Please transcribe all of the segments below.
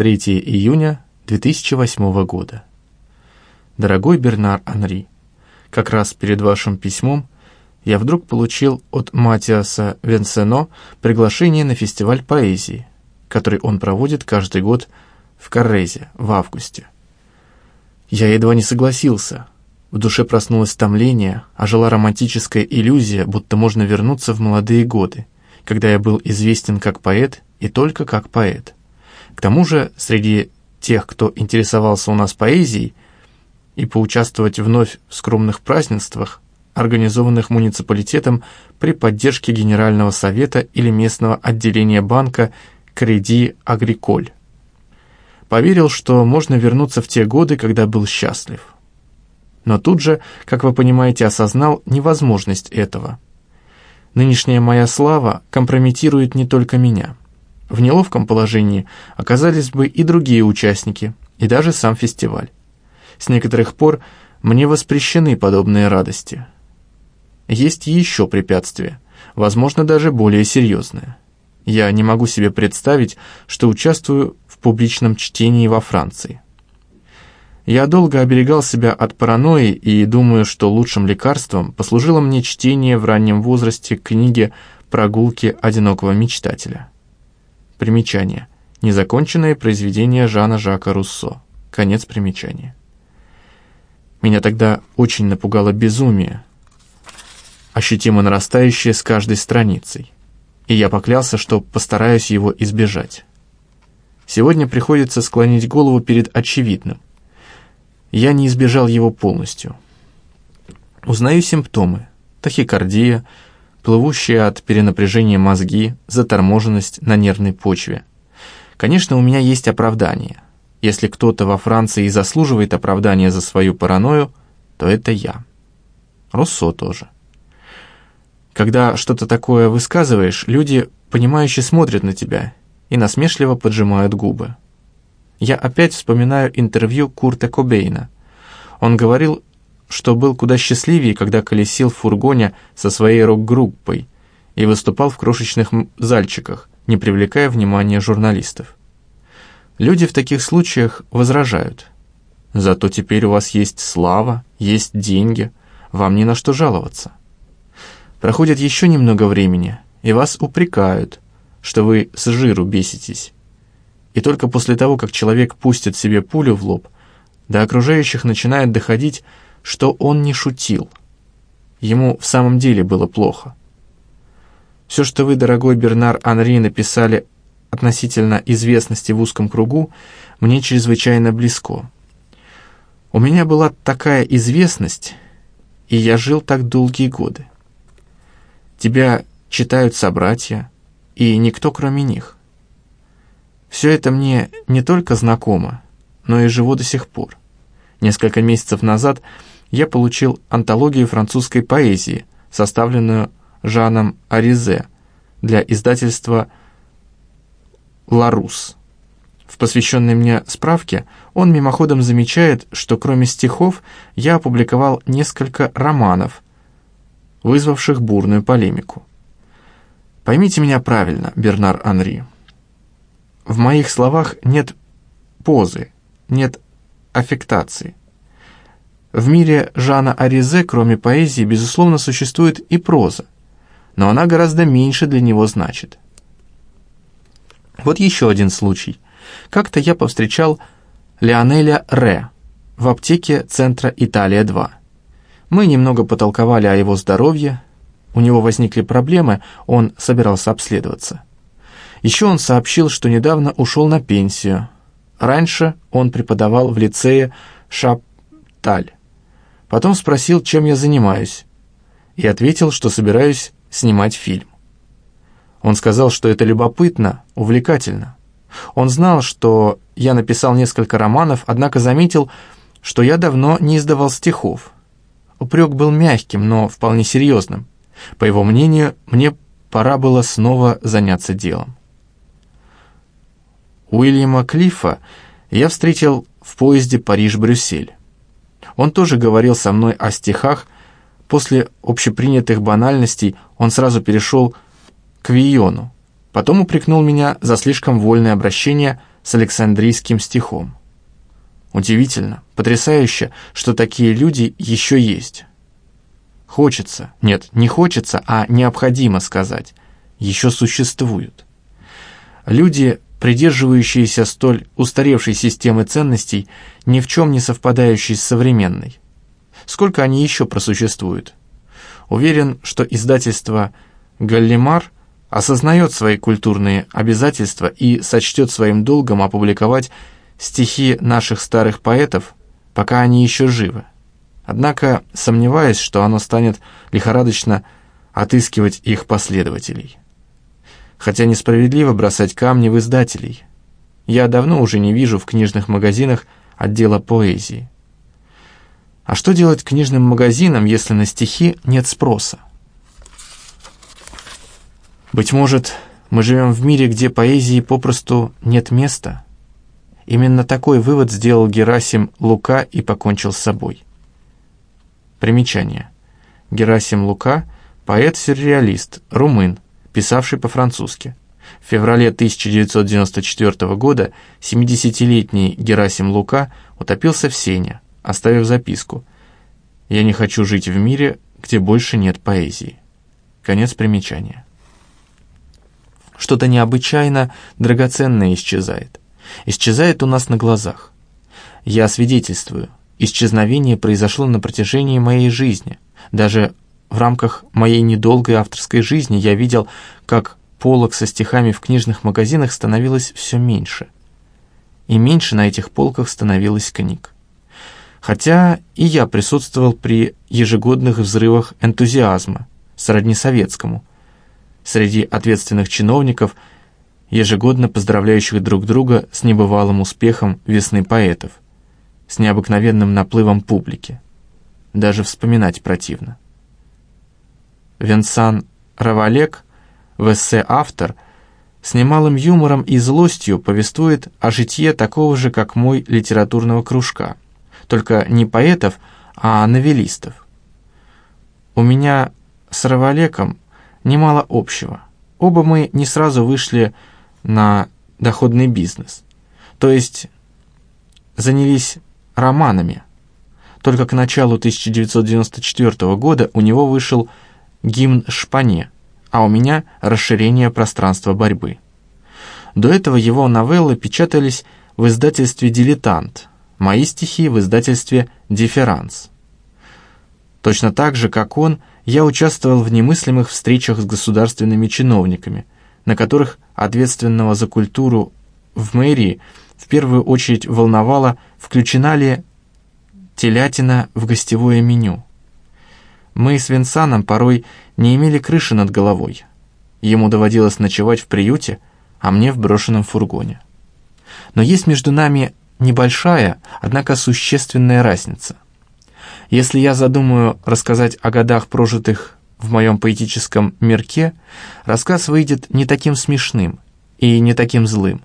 3 июня 2008 года. Дорогой Бернар Анри, как раз перед вашим письмом я вдруг получил от Матиаса Венсено приглашение на фестиваль поэзии, который он проводит каждый год в Каррезе в августе. Я едва не согласился. В душе проснулось томление, а жила романтическая иллюзия, будто можно вернуться в молодые годы, когда я был известен как поэт и только как поэт. К тому же, среди тех, кто интересовался у нас поэзией, и поучаствовать вновь в скромных празднествах, организованных муниципалитетом при поддержке Генерального совета или местного отделения банка «Креди Агриколь». Поверил, что можно вернуться в те годы, когда был счастлив. Но тут же, как вы понимаете, осознал невозможность этого. Нынешняя моя слава компрометирует не только меня. В неловком положении оказались бы и другие участники, и даже сам фестиваль. С некоторых пор мне воспрещены подобные радости. Есть еще препятствия, возможно, даже более серьезные. Я не могу себе представить, что участвую в публичном чтении во Франции. Я долго оберегал себя от паранойи и думаю, что лучшим лекарством послужило мне чтение в раннем возрасте книги «Прогулки одинокого мечтателя». Примечание. Незаконченное произведение Жана Жака Руссо. Конец примечания. Меня тогда очень напугало безумие, ощутимо нарастающее с каждой страницей, и я поклялся, что постараюсь его избежать. Сегодня приходится склонить голову перед очевидным. Я не избежал его полностью. Узнаю симптомы. Тахикардия, плывущие от перенапряжения мозги, заторможенность на нервной почве. Конечно, у меня есть оправдание – если кто-то во Франции и заслуживает оправдания за свою паранойю, то это я. Руссо тоже. Когда что-то такое высказываешь, люди, понимающе смотрят на тебя и насмешливо поджимают губы. Я опять вспоминаю интервью Курта Кобейна. Он говорил, что был куда счастливее, когда колесил в фургоне со своей рок-группой и выступал в крошечных зальчиках, не привлекая внимания журналистов. Люди в таких случаях возражают. Зато теперь у вас есть слава, есть деньги, вам не на что жаловаться. Проходит еще немного времени, и вас упрекают, что вы с жиру беситесь. И только после того, как человек пустит себе пулю в лоб, до окружающих начинает доходить, что он не шутил. Ему в самом деле было плохо. Все, что вы, дорогой Бернар Анри, написали относительно известности в узком кругу мне чрезвычайно близко. У меня была такая известность, и я жил так долгие годы. Тебя читают собратья, и никто кроме них. Все это мне не только знакомо, но и живу до сих пор. Несколько месяцев назад я получил антологию французской поэзии, составленную Жаном Аризе для издательства Ларус. В посвященной мне справке он мимоходом замечает, что кроме стихов я опубликовал несколько романов, вызвавших бурную полемику. Поймите меня правильно, Бернар Анри. В моих словах нет позы, нет аффектации. В мире Жана Аризе, кроме поэзии, безусловно, существует и проза, но она гораздо меньше для него значит. Вот еще один случай. Как-то я повстречал Леонеля Ре в аптеке центра Италия-2. Мы немного потолковали о его здоровье, у него возникли проблемы, он собирался обследоваться. Еще он сообщил, что недавно ушел на пенсию. Раньше он преподавал в лицее Шапталь. Потом спросил, чем я занимаюсь, и ответил, что собираюсь снимать фильм. Он сказал, что это любопытно, увлекательно. Он знал, что я написал несколько романов, однако заметил, что я давно не издавал стихов. Упрек был мягким, но вполне серьезным. По его мнению, мне пора было снова заняться делом. Уильяма Клиффа я встретил в поезде Париж-Брюссель. Он тоже говорил со мной о стихах. После общепринятых банальностей он сразу перешел к Виону. Потом упрекнул меня за слишком вольное обращение с Александрийским стихом. Удивительно, потрясающе, что такие люди еще есть. Хочется, нет, не хочется, а необходимо сказать, еще существуют. Люди, придерживающиеся столь устаревшей системы ценностей, ни в чем не совпадающей с современной. Сколько они еще просуществуют? Уверен, что издательство «Галлимар» осознает свои культурные обязательства и сочтет своим долгом опубликовать стихи наших старых поэтов, пока они еще живы. Однако сомневаюсь, что оно станет лихорадочно отыскивать их последователей. Хотя несправедливо бросать камни в издателей. Я давно уже не вижу в книжных магазинах отдела поэзии. А что делать книжным магазинам, если на стихи нет спроса? Быть может, мы живем в мире, где поэзии попросту нет места? Именно такой вывод сделал Герасим Лука и покончил с собой. Примечание. Герасим Лука – поэт-сюрреалист, румын, писавший по-французски. В феврале 1994 года 70-летний Герасим Лука утопился в сене, оставив записку «Я не хочу жить в мире, где больше нет поэзии». Конец примечания. Что-то необычайно драгоценное исчезает исчезает у нас на глазах. Я свидетельствую, исчезновение произошло на протяжении моей жизни. Даже в рамках моей недолгой авторской жизни я видел, как полок со стихами в книжных магазинах становилось все меньше. И меньше на этих полках становилось книг. Хотя и я присутствовал при ежегодных взрывах энтузиазма, сродни советскому, среди ответственных чиновников – ежегодно поздравляющих друг друга с небывалым успехом весны поэтов, с необыкновенным наплывом публики. Даже вспоминать противно. Венсан Равалек, в эссе «Автор», с немалым юмором и злостью повествует о житье такого же, как мой, литературного кружка, только не поэтов, а новеллистов. У меня с Равалеком немало общего. Оба мы не сразу вышли на доходный бизнес. То есть занялись романами. Только к началу 1994 года у него вышел гимн Шпане, а у меня расширение пространства борьбы. До этого его новеллы печатались в издательстве «Дилетант», мои стихи в издательстве «Дифферанс». Точно так же, как он, я участвовал в немыслимых встречах с государственными чиновниками, на которых ответственного за культуру в мэрии, в первую очередь волновало, включена ли телятина в гостевое меню. Мы с Винсаном порой не имели крыши над головой. Ему доводилось ночевать в приюте, а мне в брошенном фургоне. Но есть между нами небольшая, однако существенная разница. Если я задумаю рассказать о годах, прожитых в моем поэтическом мирке, рассказ выйдет не таким смешным и не таким злым.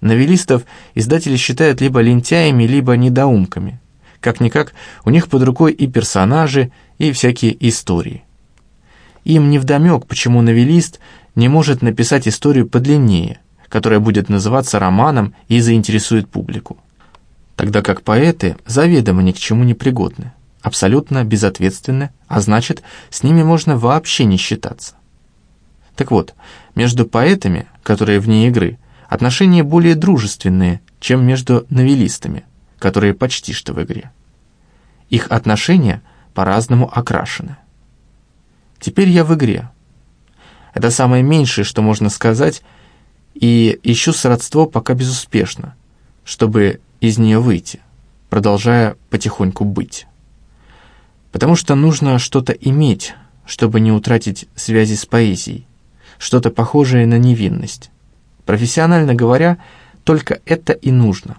Новеллистов издатели считают либо лентяями, либо недоумками. Как-никак, у них под рукой и персонажи, и всякие истории. Им невдомек, почему новеллист не может написать историю подлиннее, которая будет называться романом и заинтересует публику. Тогда как поэты заведомо ни к чему не пригодны абсолютно безответственны, а значит, с ними можно вообще не считаться. Так вот, между поэтами, которые вне игры, отношения более дружественные, чем между новеллистами, которые почти что в игре. Их отношения по-разному окрашены. Теперь я в игре. Это самое меньшее, что можно сказать, и ищу сродство пока безуспешно, чтобы из нее выйти, продолжая потихоньку быть потому что нужно что-то иметь, чтобы не утратить связи с поэзией, что-то похожее на невинность. Профессионально говоря, только это и нужно.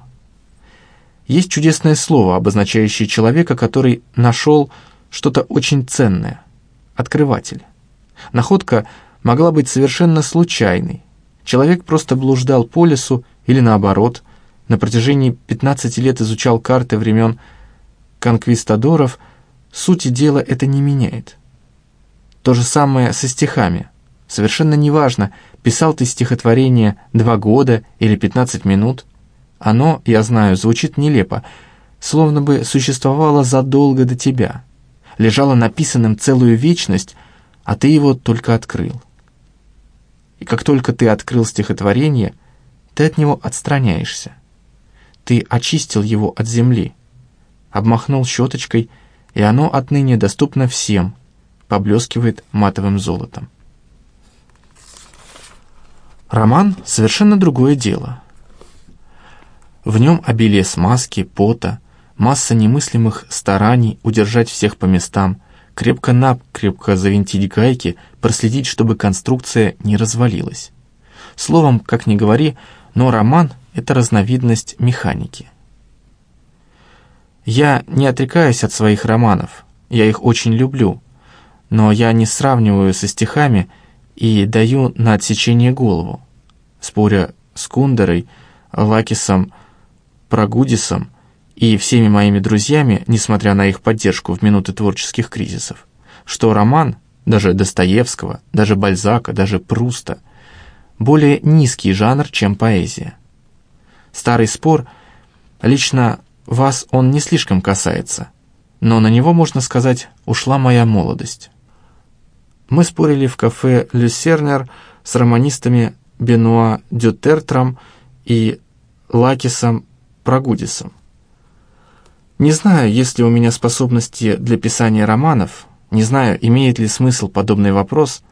Есть чудесное слово, обозначающее человека, который нашел что-то очень ценное – открыватель. Находка могла быть совершенно случайной. Человек просто блуждал по лесу или наоборот, на протяжении 15 лет изучал карты времен конквистадоров – Сути дела это не меняет. То же самое со стихами. Совершенно неважно, писал ты стихотворение два года или пятнадцать минут. Оно, я знаю, звучит нелепо, словно бы существовало задолго до тебя. Лежало написанным целую вечность, а ты его только открыл. И как только ты открыл стихотворение, ты от него отстраняешься. Ты очистил его от земли, обмахнул щеточкой, и оно отныне доступно всем, поблескивает матовым золотом. Роман — совершенно другое дело. В нем обилие смазки, пота, масса немыслимых стараний удержать всех по местам, крепко-накрепко завинтить гайки, проследить, чтобы конструкция не развалилась. Словом, как ни говори, но роман — это разновидность механики. Я не отрекаюсь от своих романов, я их очень люблю, но я не сравниваю со стихами и даю на отсечение голову, споря с Кундерой, Лакисом, Прогудисом и всеми моими друзьями, несмотря на их поддержку в минуты творческих кризисов, что роман, даже Достоевского, даже Бальзака, даже Пруста, более низкий жанр, чем поэзия. Старый спор лично вас он не слишком касается, но на него, можно сказать, ушла моя молодость. Мы спорили в кафе «Люсернер» с романистами Бенуа Дютертром и Лакисом Прогудисом. Не знаю, есть ли у меня способности для писания романов, не знаю, имеет ли смысл подобный вопрос,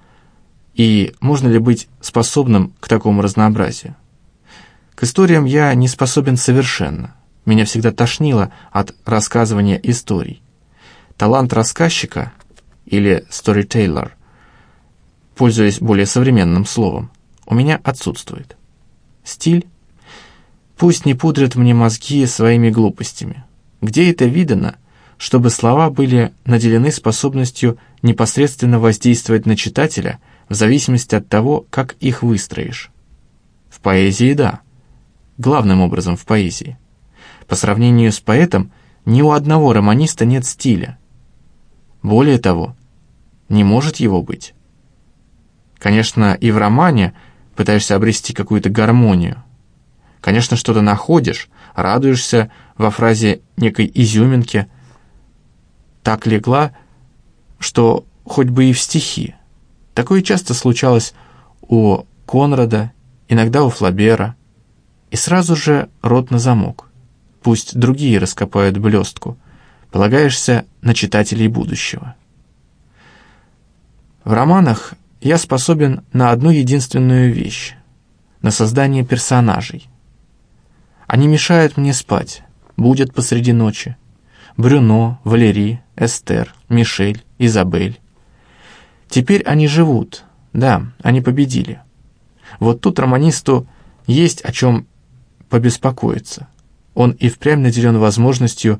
и можно ли быть способным к такому разнообразию. К историям я не способен совершенно. Меня всегда тошнило от рассказывания историй. Талант рассказчика или storyteller, пользуясь более современным словом, у меня отсутствует. Стиль? Пусть не пудрят мне мозги своими глупостями. Где это видано, чтобы слова были наделены способностью непосредственно воздействовать на читателя в зависимости от того, как их выстроишь? В поэзии – да. Главным образом в поэзии. По сравнению с поэтом, ни у одного романиста нет стиля. Более того, не может его быть. Конечно, и в романе пытаешься обрести какую-то гармонию. Конечно, что-то находишь, радуешься во фразе некой изюминки. Так легла, что хоть бы и в стихи. Такое часто случалось у Конрада, иногда у Флабера. И сразу же рот на замок пусть другие раскопают блестку. Полагаешься на читателей будущего. В романах я способен на одну единственную вещь — на создание персонажей. Они мешают мне спать, будут посреди ночи. Брюно, Валери, Эстер, Мишель, Изабель. Теперь они живут, да, они победили. Вот тут романисту есть о чем побеспокоиться. Он и впрямь наделен возможностью,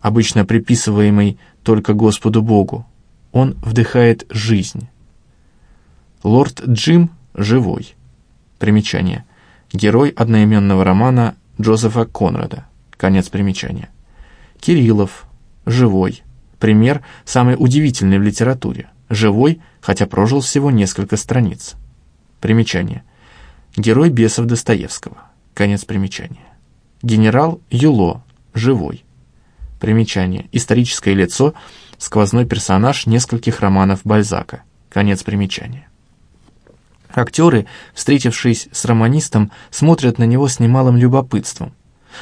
обычно приписываемой только Господу Богу. Он вдыхает жизнь. Лорд Джим живой. Примечание. Герой одноименного романа Джозефа Конрада. Конец примечания. Кириллов. Живой. Пример, самый удивительный в литературе. Живой, хотя прожил всего несколько страниц. Примечание. Герой бесов Достоевского. Конец примечания. Генерал Юло, живой. Примечание. Историческое лицо, сквозной персонаж нескольких романов Бальзака. Конец примечания. Актеры, встретившись с романистом, смотрят на него с немалым любопытством.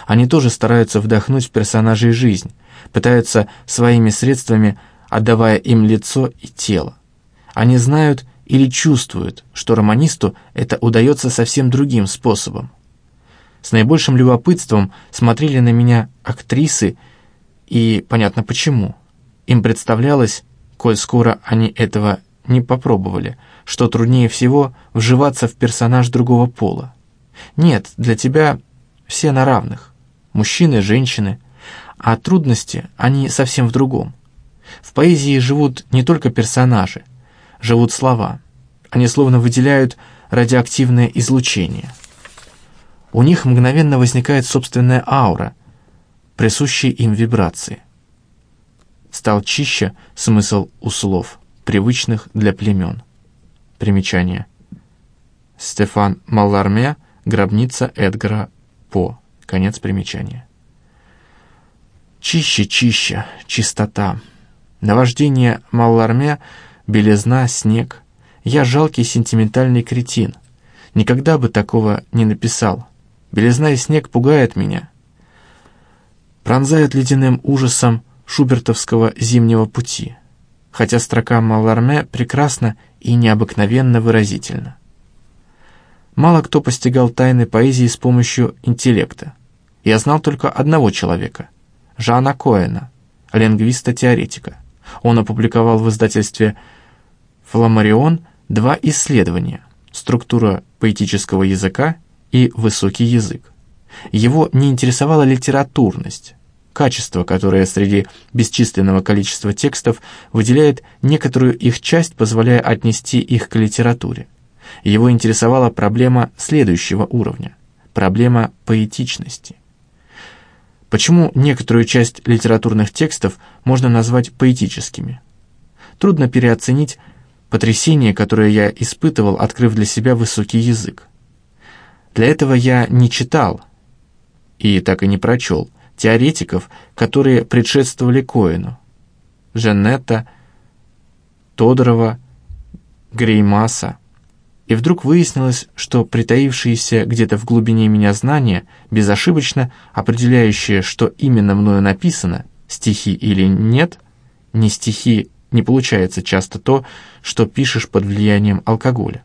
Они тоже стараются вдохнуть в персонажей жизнь, пытаются своими средствами, отдавая им лицо и тело. Они знают или чувствуют, что романисту это удается совсем другим способом. С наибольшим любопытством смотрели на меня актрисы, и понятно почему. Им представлялось, коль скоро они этого не попробовали, что труднее всего вживаться в персонаж другого пола. Нет, для тебя все на равных, мужчины, женщины, а трудности, они совсем в другом. В поэзии живут не только персонажи, живут слова. Они словно выделяют радиоактивное излучение – у них мгновенно возникает собственная аура, присущие им вибрации. Стал чище смысл у слов, привычных для племен. Примечание. Стефан Малларме, гробница Эдгара По. Конец примечания. Чище, чище, чистота. Наваждение Малларме, белизна, снег. Я жалкий сентиментальный кретин. Никогда бы такого не написал. Белизна и снег пугают меня. Пронзают ледяным ужасом шубертовского зимнего пути. Хотя строка Малларме прекрасна и необыкновенно выразительна. Мало кто постигал тайны поэзии с помощью интеллекта. Я знал только одного человека — Жана Коэна, лингвиста-теоретика. Он опубликовал в издательстве «Фламарион» два исследования «Структура поэтического языка» и «Высокий язык». Его не интересовала литературность, качество, которое среди бесчисленного количества текстов выделяет некоторую их часть, позволяя отнести их к литературе. Его интересовала проблема следующего уровня – проблема поэтичности. Почему некоторую часть литературных текстов можно назвать поэтическими? Трудно переоценить потрясение, которое я испытывал, открыв для себя высокий язык. Для этого я не читал и так и не прочел теоретиков, которые предшествовали Коэну. Женетта, Тодорова, Греймаса – и вдруг выяснилось, что притаившиеся где-то в глубине меня знания, безошибочно определяющие, что именно мною написано, стихи или нет, не стихи не получается часто то, что пишешь под влиянием алкоголя.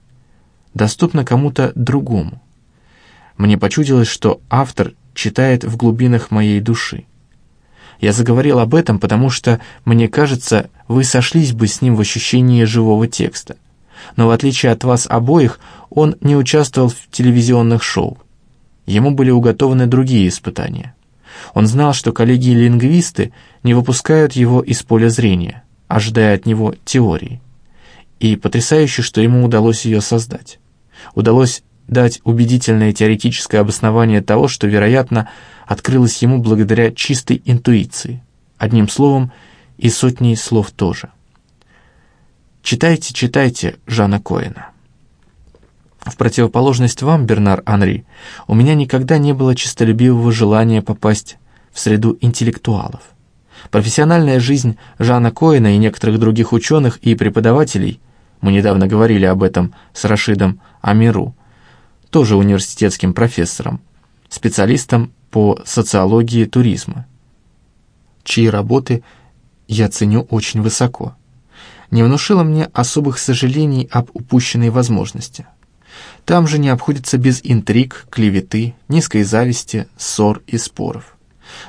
Доступно кому-то другому. Мне почудилось, что автор читает в глубинах моей души. Я заговорил об этом, потому что, мне кажется, вы сошлись бы с ним в ощущении живого текста — но в отличие от вас обоих, он не участвовал в телевизионных шоу. Ему были уготованы другие испытания. Он знал, что коллеги-лингвисты не выпускают его из поля зрения, ожидая от него теории. И потрясающе, что ему удалось ее создать. Удалось дать убедительное теоретическое обоснование того, что, вероятно, открылось ему благодаря чистой интуиции. Одним словом, и сотней слов тоже. Читайте, читайте Жана Коэна. В противоположность вам, Бернар Анри, у меня никогда не было честолюбивого желания попасть в среду интеллектуалов. Профессиональная жизнь Жана Коэна и некоторых других ученых и преподавателей, мы недавно говорили об этом с Рашидом Амиру, тоже университетским профессором, специалистом по социологии туризма, чьи работы я ценю очень высоко не внушило мне особых сожалений об упущенной возможности. Там же не обходится без интриг, клеветы, низкой зависти, ссор и споров.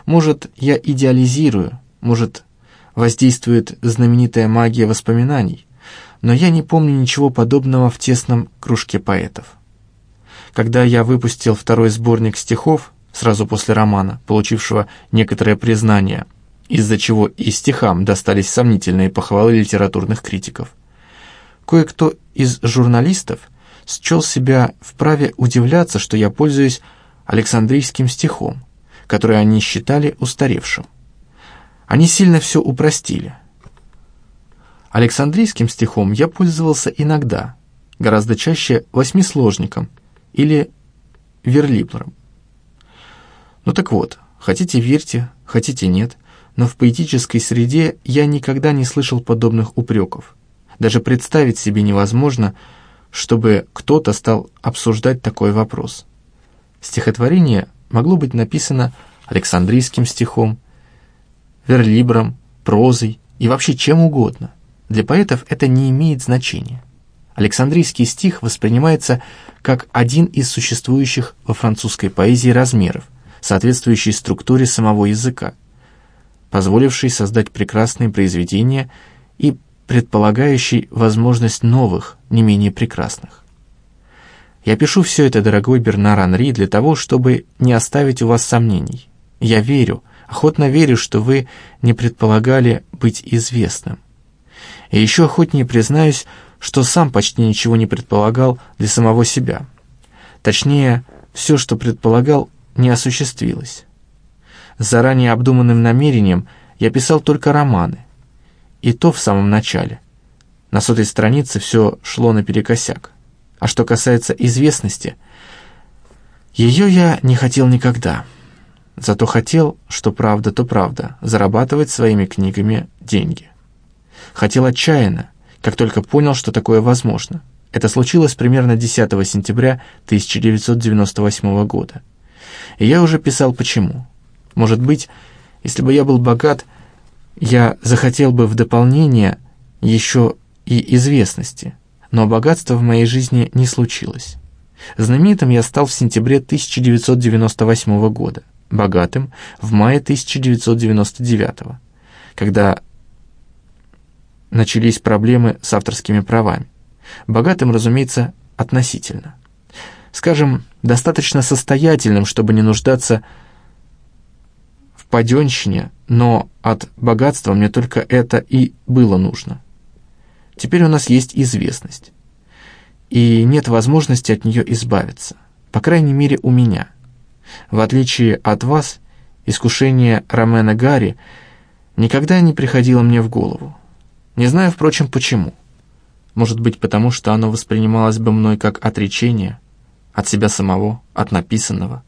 Может, я идеализирую, может, воздействует знаменитая магия воспоминаний, но я не помню ничего подобного в тесном кружке поэтов. Когда я выпустил второй сборник стихов, сразу после романа, получившего некоторое признание – из-за чего и стихам достались сомнительные похвалы литературных критиков. Кое-кто из журналистов счел себя вправе удивляться, что я пользуюсь Александрийским стихом, который они считали устаревшим. Они сильно все упростили. Александрийским стихом я пользовался иногда, гораздо чаще восьмисложником или верлиблером. Ну так вот, хотите верьте, хотите нет, но в поэтической среде я никогда не слышал подобных упреков. Даже представить себе невозможно, чтобы кто-то стал обсуждать такой вопрос. Стихотворение могло быть написано Александрийским стихом, верлибром, прозой и вообще чем угодно. Для поэтов это не имеет значения. Александрийский стих воспринимается как один из существующих во французской поэзии размеров, соответствующий структуре самого языка позволивший создать прекрасные произведения и предполагающий возможность новых, не менее прекрасных. Я пишу все это, дорогой Бернар Анри, для того, чтобы не оставить у вас сомнений. Я верю, охотно верю, что вы не предполагали быть известным. И еще охотнее признаюсь, что сам почти ничего не предполагал для самого себя. Точнее, все, что предполагал, не осуществилось. С заранее обдуманным намерением я писал только романы. И то в самом начале. На сотой странице все шло наперекосяк. А что касается известности, ее я не хотел никогда. Зато хотел, что правда, то правда, зарабатывать своими книгами деньги. Хотел отчаянно, как только понял, что такое возможно. Это случилось примерно 10 сентября 1998 года. И я уже писал почему. Может быть, если бы я был богат, я захотел бы в дополнение еще и известности, но богатства в моей жизни не случилось. Знаменитым я стал в сентябре 1998 года, богатым в мае 1999, когда начались проблемы с авторскими правами. Богатым, разумеется, относительно. Скажем, достаточно состоятельным, чтобы не нуждаться в паденщине, но от богатства мне только это и было нужно. Теперь у нас есть известность. И нет возможности от нее избавиться. По крайней мере, у меня. В отличие от вас, искушение Ромена Гарри никогда не приходило мне в голову. Не знаю, впрочем, почему. Может быть, потому что оно воспринималось бы мной как отречение от себя самого, от написанного.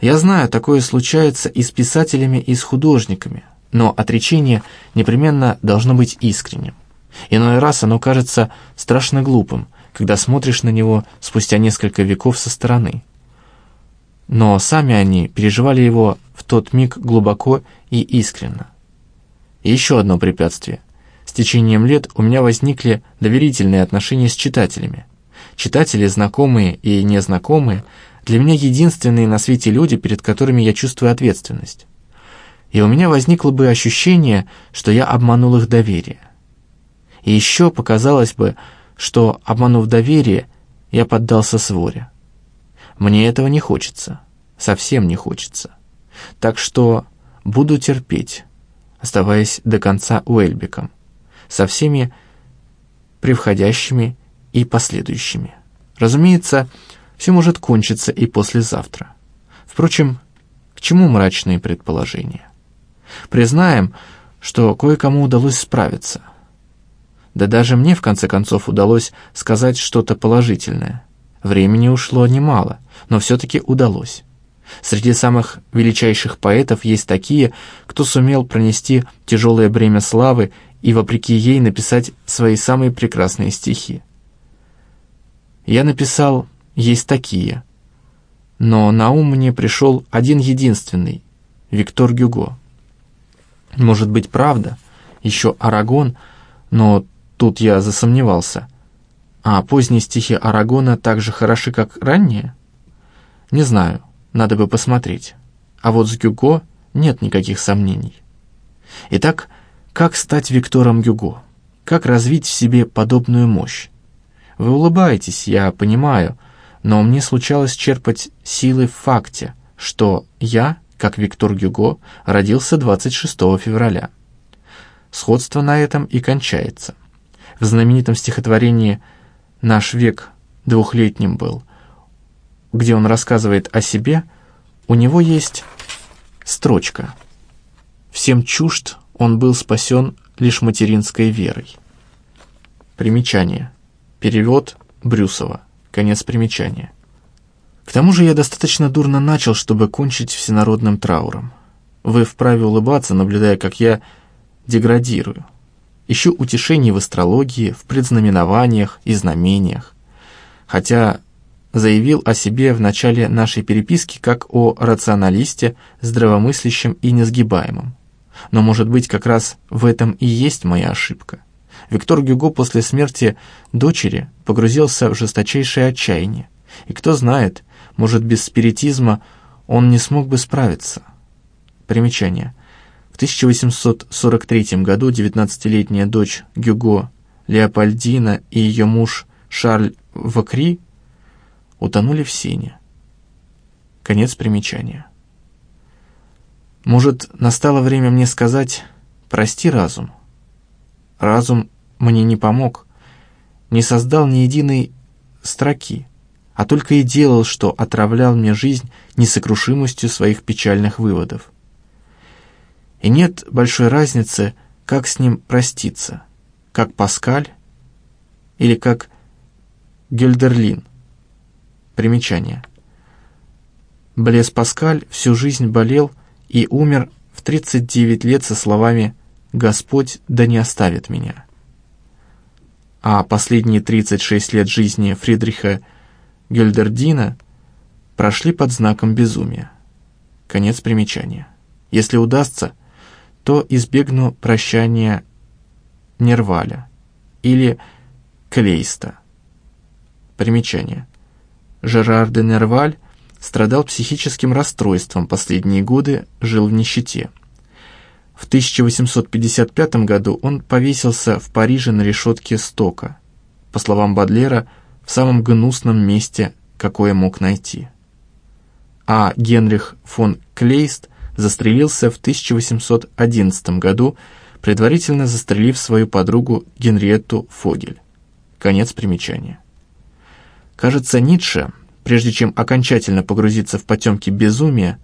Я знаю, такое случается и с писателями, и с художниками, но отречение непременно должно быть искренним. Иной раз оно кажется страшно глупым, когда смотришь на него спустя несколько веков со стороны. Но сами они переживали его в тот миг глубоко и искренно. Еще одно препятствие – с течением лет у меня возникли доверительные отношения с читателями. Читатели, знакомые и незнакомые, для меня единственные на свете люди, перед которыми я чувствую ответственность. И у меня возникло бы ощущение, что я обманул их доверие. И еще показалось бы, что, обманув доверие, я поддался своре. Мне этого не хочется, совсем не хочется. Так что буду терпеть, оставаясь до конца Уэльбиком со всеми превходящими и последующими. Разумеется, все может кончиться и послезавтра. Впрочем, к чему мрачные предположения? Признаем, что кое-кому удалось справиться. Да даже мне, в конце концов, удалось сказать что-то положительное. Времени ушло немало, но все-таки удалось. Среди самых величайших поэтов есть такие, кто сумел пронести тяжелое бремя славы и, вопреки ей, написать свои самые прекрасные стихи. Я написал «Есть такие», но на ум мне пришел один единственный — Виктор Гюго. Может быть, правда, еще Арагон, но тут я засомневался. А поздние стихи Арагона так же хороши, как ранние? Не знаю, надо бы посмотреть. А вот с Гюго нет никаких сомнений. Итак, как стать Виктором Гюго? Как развить в себе подобную мощь? Вы улыбаетесь, я понимаю, но мне случалось черпать силы в факте, что я, как Виктор Гюго, родился 26 февраля. Сходство на этом и кончается. В знаменитом стихотворении «Наш век двухлетним был», где он рассказывает о себе, у него есть строчка «Всем чужд он был спасен лишь материнской верой. Примечание. Перевод Брюсова. Конец примечания. К тому же я достаточно дурно начал, чтобы кончить всенародным трауром. Вы вправе улыбаться, наблюдая, как я деградирую. Ищу утешений в астрологии, в предзнаменованиях и знамениях. Хотя заявил о себе в начале нашей переписки как о рационалисте, здравомыслящем и несгибаемом. Но, может быть, как раз в этом и есть моя ошибка. Виктор Гюго после смерти дочери погрузился в жесточайшее отчаяние. И кто знает, может, без спиритизма он не смог бы справиться. Примечание. В 1843 году 19-летняя дочь Гюго Леопольдина и ее муж Шарль Вакри утонули в сене. Конец примечания. Может, настало время мне сказать «прости, разум». Разум мне не помог, не создал ни единой строки, а только и делал, что отравлял мне жизнь несокрушимостью своих печальных выводов. И нет большой разницы, как с ним проститься, как Паскаль или как Гюльдерлин. Примечание. Блес Паскаль всю жизнь болел и умер в 39 лет со словами «Господь да не оставит меня». А последние 36 лет жизни Фридриха Гюльдердина прошли под знаком безумия. Конец примечания. Если удастся, то избегну прощания Нерваля или Клейста. Примечание. Жерар де Нерваль страдал психическим расстройством, последние годы жил в нищете. В 1855 году он повесился в Париже на решетке Стока, по словам Бадлера, в самом гнусном месте, какое мог найти. А Генрих фон Клейст застрелился в 1811 году, предварительно застрелив свою подругу Генриетту Фогель. Конец примечания. Кажется, Ницше, прежде чем окончательно погрузиться в потемки безумия,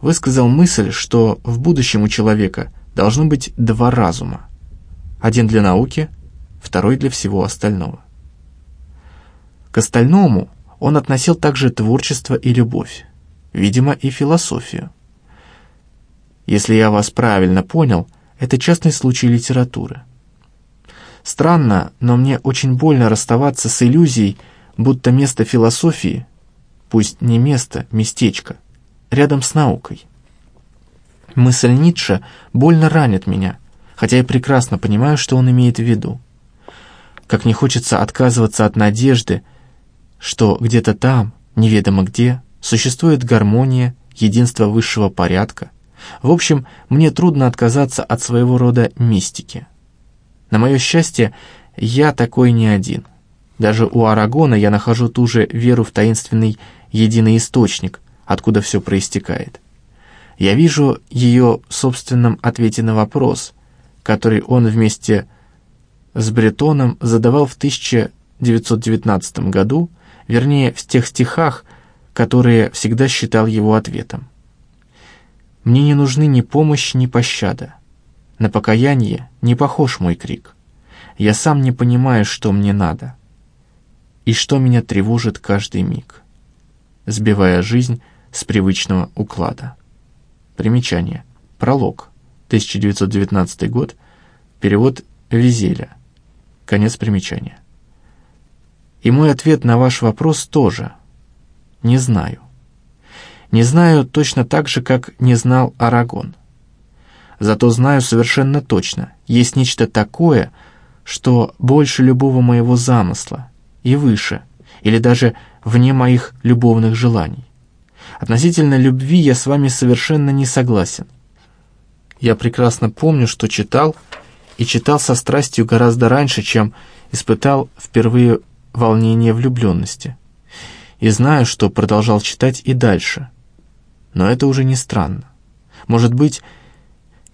высказал мысль, что в будущем у человека должно быть два разума. Один для науки, второй для всего остального. К остальному он относил также творчество и любовь, видимо, и философию. Если я вас правильно понял, это частный случай литературы. Странно, но мне очень больно расставаться с иллюзией, будто место философии, пусть не место, местечко, рядом с наукой. Мысль Ницше больно ранит меня, хотя я прекрасно понимаю, что он имеет в виду. Как не хочется отказываться от надежды, что где-то там, неведомо где, существует гармония, единство высшего порядка. В общем, мне трудно отказаться от своего рода мистики. На мое счастье, я такой не один. Даже у Арагона я нахожу ту же веру в таинственный единый источник, откуда все проистекает. Я вижу ее в собственном ответе на вопрос, который он вместе с Бретоном задавал в 1919 году, вернее, в тех стихах, которые всегда считал его ответом. «Мне не нужны ни помощь, ни пощада. На покаяние не похож мой крик. Я сам не понимаю, что мне надо и что меня тревожит каждый миг, сбивая жизнь с привычного уклада. Примечание. Пролог. 1919 год. Перевод Визеля. Конец примечания. И мой ответ на ваш вопрос тоже. Не знаю. Не знаю точно так же, как не знал Арагон. Зато знаю совершенно точно, есть нечто такое, что больше любого моего замысла, и выше, или даже вне моих любовных желаний. Относительно любви я с вами совершенно не согласен. Я прекрасно помню, что читал, и читал со страстью гораздо раньше, чем испытал впервые волнение влюбленности. И знаю, что продолжал читать и дальше. Но это уже не странно. Может быть,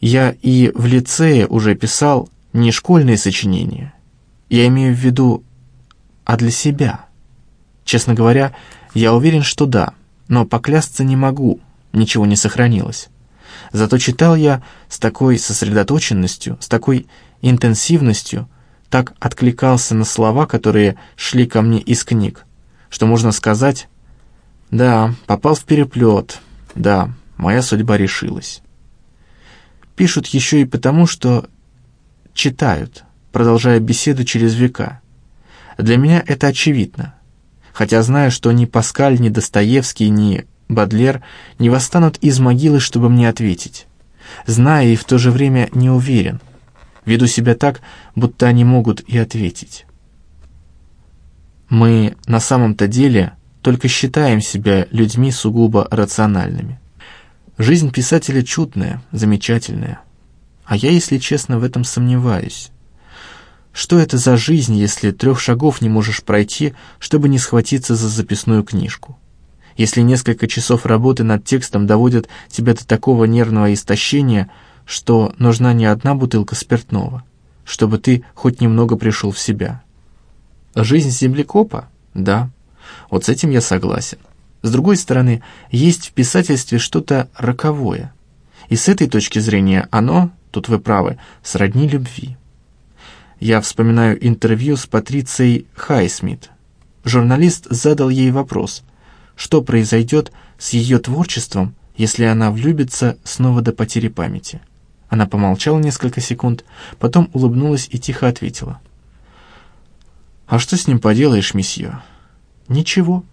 я и в лицее уже писал не школьные сочинения. Я имею в виду а для себя? Честно говоря, я уверен, что да, но поклясться не могу, ничего не сохранилось. Зато читал я с такой сосредоточенностью, с такой интенсивностью, так откликался на слова, которые шли ко мне из книг, что можно сказать, да, попал в переплет, да, моя судьба решилась. Пишут еще и потому, что читают, продолжая беседу через века. Для меня это очевидно. Хотя знаю, что ни Паскаль, ни Достоевский, ни Бадлер не восстанут из могилы, чтобы мне ответить. Знаю и в то же время не уверен. Веду себя так, будто они могут и ответить. Мы на самом-то деле только считаем себя людьми сугубо рациональными. Жизнь писателя чудная, замечательная. А я, если честно, в этом сомневаюсь. Что это за жизнь, если трех шагов не можешь пройти, чтобы не схватиться за записную книжку? Если несколько часов работы над текстом доводят тебя до такого нервного истощения, что нужна не одна бутылка спиртного, чтобы ты хоть немного пришел в себя. Жизнь землекопа? Да. Вот с этим я согласен. С другой стороны, есть в писательстве что-то роковое. И с этой точки зрения оно, тут вы правы, сродни любви. Я вспоминаю интервью с Патрицией Хайсмит. Журналист задал ей вопрос, что произойдет с ее творчеством, если она влюбится снова до потери памяти. Она помолчала несколько секунд, потом улыбнулась и тихо ответила. «А что с ним поделаешь, месье?» «Ничего»,